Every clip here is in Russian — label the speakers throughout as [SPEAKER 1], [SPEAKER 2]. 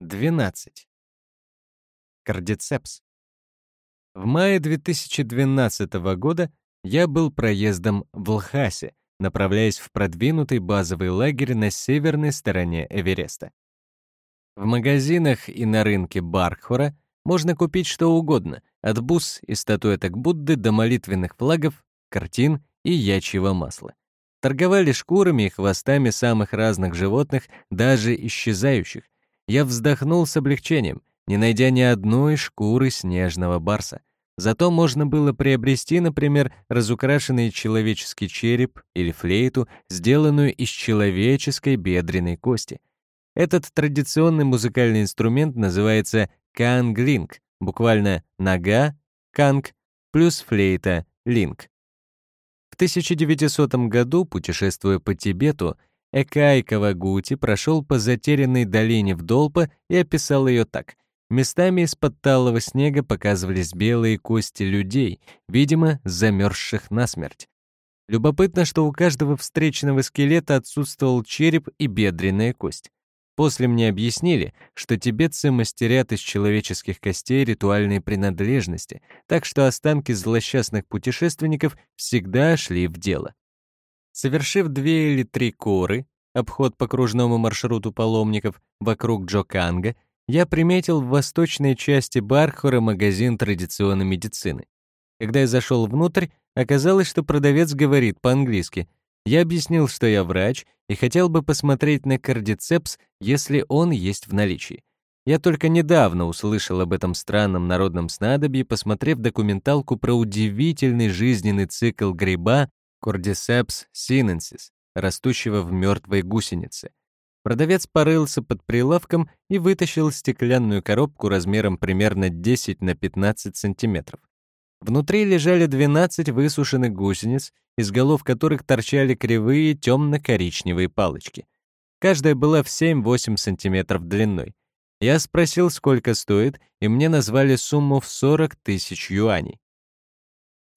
[SPEAKER 1] 12. Кардицепс. В мае 2012 года я был проездом в Лхасе, направляясь в продвинутый базовый лагерь на северной стороне Эвереста. В магазинах и на рынке Бархора можно купить что угодно, от бус и статуэток Будды до молитвенных флагов, картин и ячьего масла. Торговали шкурами и хвостами самых разных животных, даже исчезающих. Я вздохнул с облегчением, не найдя ни одной шкуры снежного барса. Зато можно было приобрести, например, разукрашенный человеческий череп или флейту, сделанную из человеческой бедренной кости. Этот традиционный музыкальный инструмент называется канглинг, буквально «нога», «канг» плюс флейта, «линг». В 1900 году, путешествуя по Тибету, Экай Кавагути прошел по затерянной долине Вдолпа и описал ее так — Местами из-под талого снега показывались белые кости людей, видимо, замерзших насмерть. Любопытно, что у каждого встречного скелета отсутствовал череп и бедренная кость. После мне объяснили, что тибетцы мастерят из человеческих костей ритуальные принадлежности, так что останки злосчастных путешественников всегда шли в дело. Совершив две или три коры, обход по кружному маршруту паломников вокруг Джоканга, я приметил в восточной части Бархора магазин традиционной медицины. Когда я зашел внутрь, оказалось, что продавец говорит по-английски. Я объяснил, что я врач и хотел бы посмотреть на кардицепс, если он есть в наличии. Я только недавно услышал об этом странном народном снадобье, посмотрев документалку про удивительный жизненный цикл гриба Cordyceps sinensis, растущего в мертвой гусенице. Продавец порылся под прилавком и вытащил стеклянную коробку размером примерно 10 на 15 сантиметров. Внутри лежали 12 высушенных гусениц, из голов которых торчали кривые темно-коричневые палочки. Каждая была в 7-8 сантиметров длиной. Я спросил, сколько стоит, и мне назвали сумму в 40 тысяч юаней.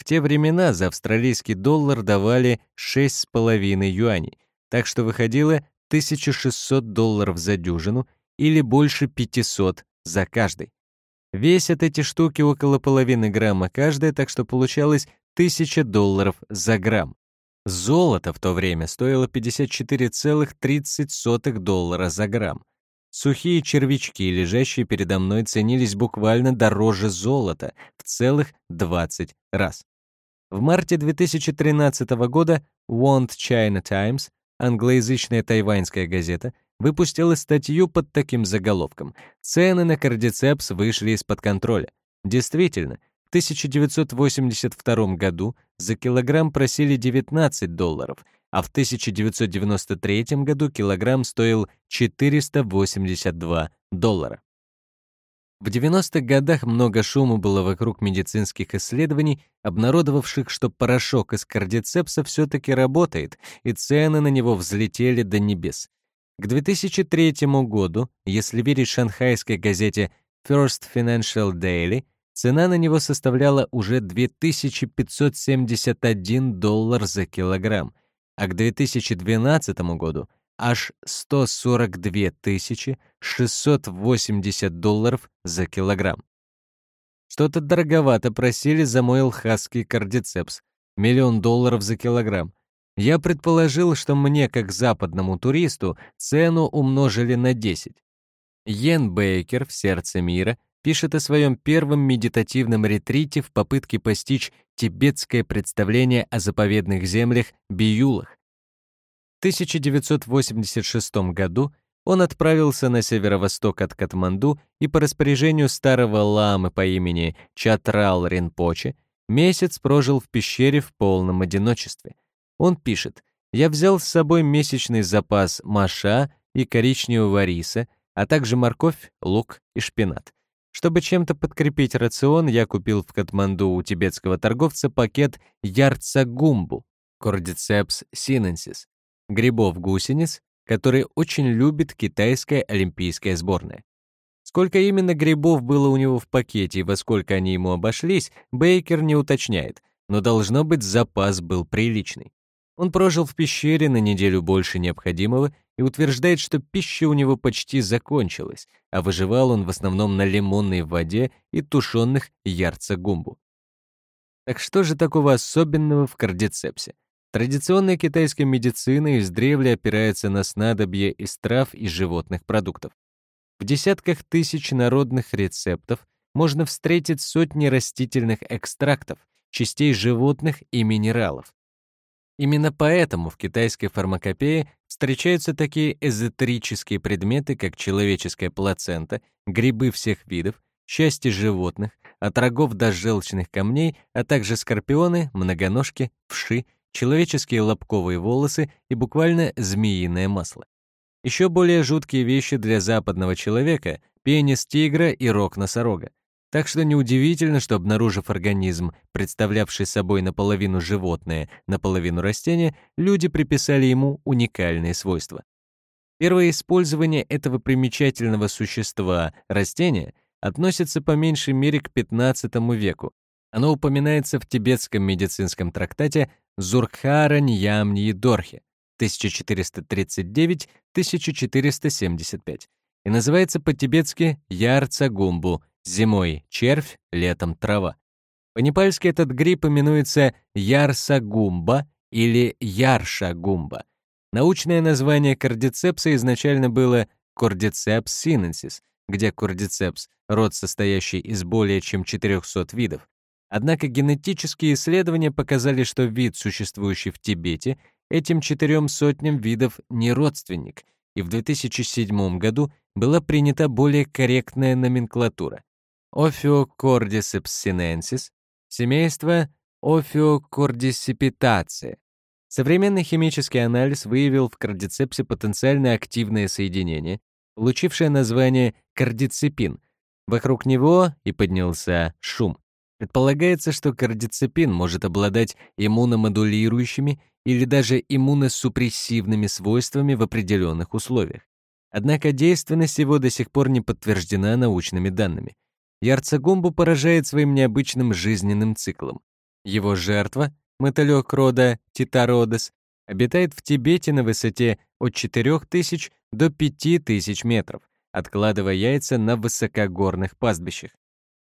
[SPEAKER 1] В те времена за австралийский доллар давали 6,5 юаней, так что выходило 1600 долларов за дюжину или больше 500 за каждый. Весят эти штуки около половины грамма каждая, так что получалось 1000 долларов за грамм. Золото в то время стоило 54,30 доллара за грамм. Сухие червячки, лежащие передо мной, ценились буквально дороже золота в целых 20 раз. В марте 2013 года Want China Times англоязычная тайваньская газета выпустила статью под таким заголовком «Цены на кардицепс вышли из-под контроля». Действительно, в 1982 году за килограмм просили 19 долларов, а в 1993 году килограмм стоил 482 доллара. В 90-х годах много шума было вокруг медицинских исследований, обнародовавших, что порошок из кардицепса все-таки работает, и цены на него взлетели до небес. К 2003 году, если верить шанхайской газете First Financial Daily, цена на него составляла уже 2571 доллар за килограмм, а к 2012 году — аж 142 680 долларов за килограмм. Что-то дороговато просили за мой лхасский кардицепс. Миллион долларов за килограмм. Я предположил, что мне, как западному туристу, цену умножили на 10. Йен Бейкер в «Сердце мира» пишет о своем первом медитативном ретрите в попытке постичь тибетское представление о заповедных землях Биюлах, 1986 году он отправился на северо-восток от Катманду и по распоряжению старого ламы по имени Чатрал Ринпоче месяц прожил в пещере в полном одиночестве. Он пишет, «Я взял с собой месячный запас маша и коричневого риса, а также морковь, лук и шпинат. Чтобы чем-то подкрепить рацион, я купил в Катманду у тибетского торговца пакет ярцагумбу, Cordyceps sinensis, грибов-гусениц, которые очень любит китайская олимпийская сборная. Сколько именно грибов было у него в пакете и во сколько они ему обошлись, Бейкер не уточняет, но должно быть запас был приличный. Он прожил в пещере на неделю больше необходимого и утверждает, что пища у него почти закончилась, а выживал он в основном на лимонной воде и тушеных ярца-гумбу. Так что же такого особенного в кардицепсе? Традиционная китайская медицина издревле опирается на снадобье из трав и животных продуктов. В десятках тысяч народных рецептов можно встретить сотни растительных экстрактов, частей животных и минералов. Именно поэтому в китайской фармакопее встречаются такие эзотерические предметы, как человеческая плацента, грибы всех видов, части животных, от рогов до желчных камней, а также скорпионы, многоножки, вши, человеческие лобковые волосы и буквально змеиное масло. Еще более жуткие вещи для западного человека — пенис тигра и рог носорога. Так что неудивительно, что обнаружив организм, представлявший собой наполовину животное, наполовину растение, люди приписали ему уникальные свойства. Первое использование этого примечательного существа, растения, относится по меньшей мере к XV веку. Оно упоминается в тибетском медицинском трактате Зуркхара Ньямни Дорхе 1439-1475 и называется по-тибетски Ярцагумбу Зимой — червь, летом — трава. По-непальски этот гриб именуется ярсагумба или яршагумба. Научное название кардицепса изначально было кордицепс синенсис, где кордицепс — род, состоящий из более чем 400 видов. Однако генетические исследования показали, что вид, существующий в Тибете, этим четырем сотням видов не родственник, и в 2007 году была принята более корректная номенклатура. Ophiocordyceps sinensis, семейство Ophiocordycipitaceae. Современный химический анализ выявил в кардицепсе потенциально активное соединение, получившее название кардицепин. Вокруг него и поднялся шум. Предполагается, что кардицепин может обладать иммуномодулирующими или даже иммуносупрессивными свойствами в определенных условиях. Однако действенность его до сих пор не подтверждена научными данными. Ярцагумбу поражает своим необычным жизненным циклом. Его жертва, мотылек рода Титародес, обитает в Тибете на высоте от 4000 до 5000 метров, откладывая яйца на высокогорных пастбищах.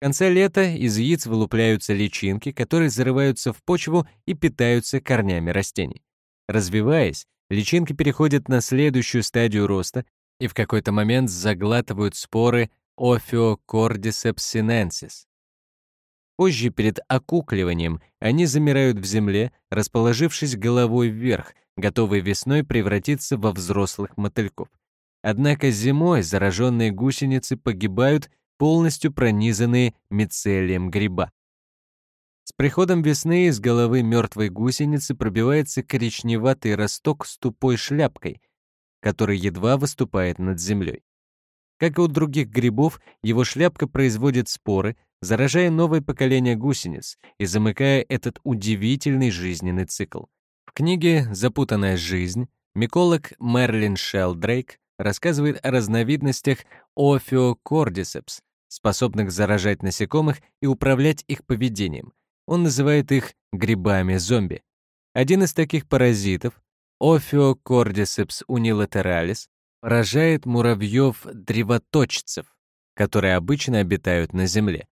[SPEAKER 1] Конце лета из яиц вылупляются личинки, которые зарываются в почву и питаются корнями растений. Развиваясь, личинки переходят на следующую стадию роста и в какой-то момент заглатывают споры Ophiocordyceps sinensis. Позже, перед окукливанием, они замирают в земле, расположившись головой вверх, готовые весной превратиться во взрослых мотыльков. Однако зимой зараженные гусеницы погибают, полностью пронизанные мицелием гриба. С приходом весны из головы мертвой гусеницы пробивается коричневатый росток с тупой шляпкой, который едва выступает над землей. Как и у других грибов, его шляпка производит споры, заражая новое поколение гусениц и замыкая этот удивительный жизненный цикл. В книге «Запутанная жизнь» миколог Мерлин Шелдрейк рассказывает о разновидностях Ophiocordicепс, способных заражать насекомых и управлять их поведением. Он называет их грибами-зомби. Один из таких паразитов, Ophiocordicепс unilateralis, поражает муравьев-древоточцев, которые обычно обитают на земле.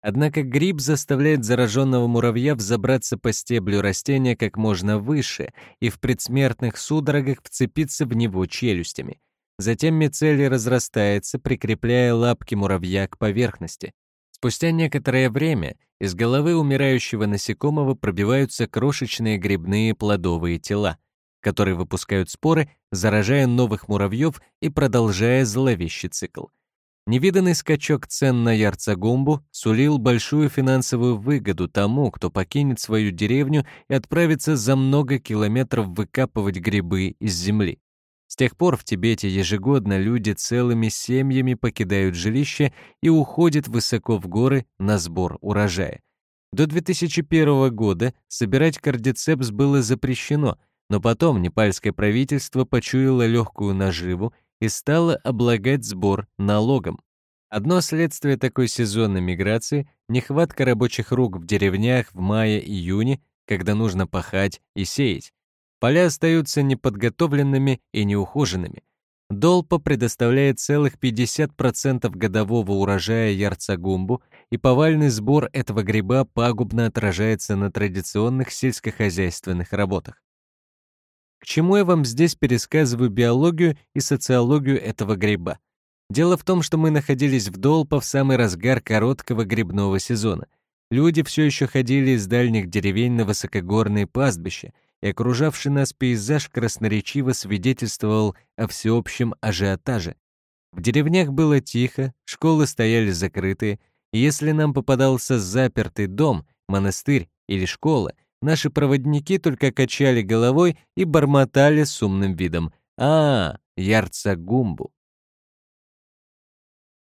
[SPEAKER 1] Однако гриб заставляет зараженного муравья взобраться по стеблю растения как можно выше и в предсмертных судорогах вцепиться в него челюстями. Затем мицелий разрастается, прикрепляя лапки муравья к поверхности. Спустя некоторое время из головы умирающего насекомого пробиваются крошечные грибные плодовые тела которые выпускают споры, заражая новых муравьев и продолжая зловещий цикл. Невиданный скачок цен на ярцагумбу сулил большую финансовую выгоду тому, кто покинет свою деревню и отправится за много километров выкапывать грибы из земли. С тех пор в Тибете ежегодно люди целыми семьями покидают жилище и уходят высоко в горы на сбор урожая. До 2001 года собирать кардицепс было запрещено, но потом непальское правительство почуяло легкую наживу и стало облагать сбор налогом. Одно следствие такой сезонной миграции — нехватка рабочих рук в деревнях в мае-июне, когда нужно пахать и сеять. Поля остаются неподготовленными и неухоженными. Долпа предоставляет целых 50% годового урожая ярцагумбу, и повальный сбор этого гриба пагубно отражается на традиционных сельскохозяйственных работах. К чему я вам здесь пересказываю биологию и социологию этого гриба? Дело в том, что мы находились в Долпа в самый разгар короткого грибного сезона. Люди все еще ходили из дальних деревень на высокогорные пастбища, и окружавший нас пейзаж красноречиво свидетельствовал о всеобщем ажиотаже. В деревнях было тихо, школы стояли закрытые, и если нам попадался запертый дом, монастырь или школа, наши проводники только качали головой и бормотали с умным видом «А, ярца гумбу».